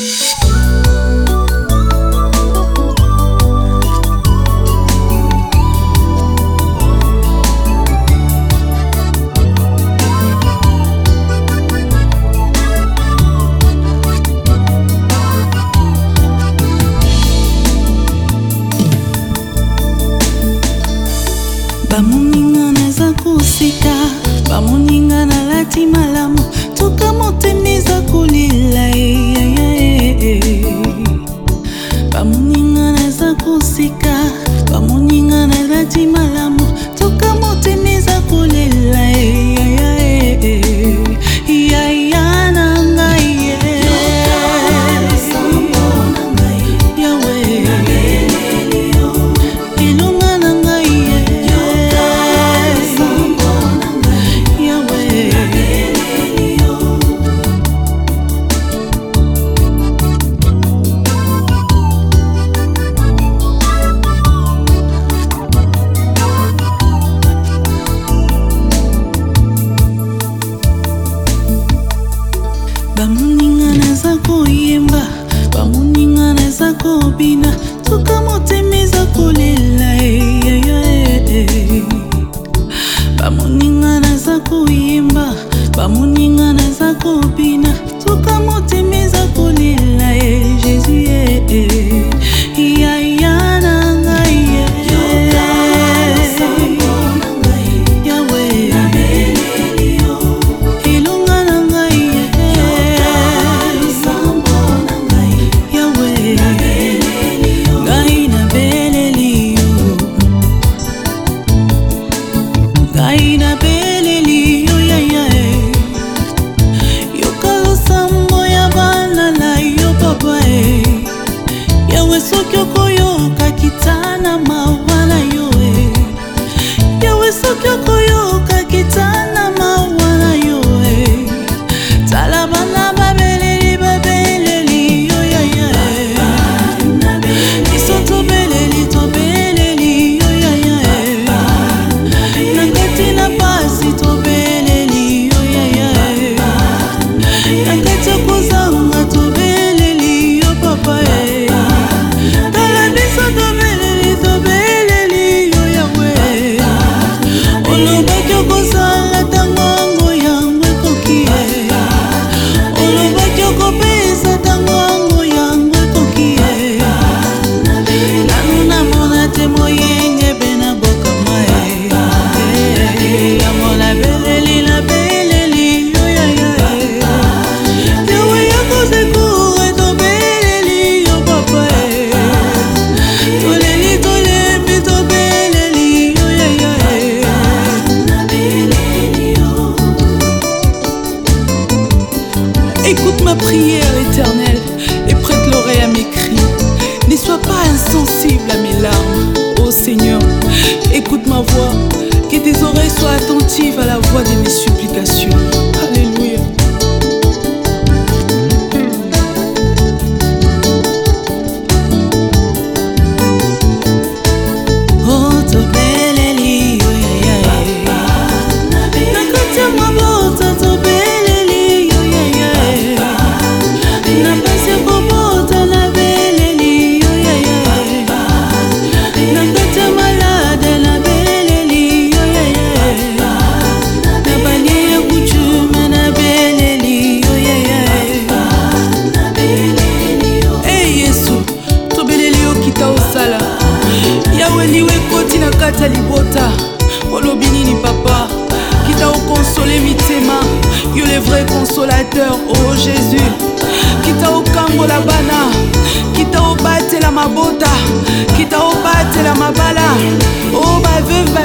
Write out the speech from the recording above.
you. bamoninga nalati malamu eza koyemba bamoninga na eza kobina tuka motema eza kolela eh, eh, eh, bamoninga na eza koyemba bamoninga na eza kobina ngai napeleli oyayae Écoute ma prière éternelle et prête l'oreille à mes cris. Ne sois pas insensible à mes larmes, ô Seigneur. Écoute ma voix, que tes oreilles soient attentives à la kata libota olobi nini papa kita okonsole mitema yo le vrai consolateur o oh jésus kita okangola bana kita obatela mabota kita obatela mabala o oh, baveuve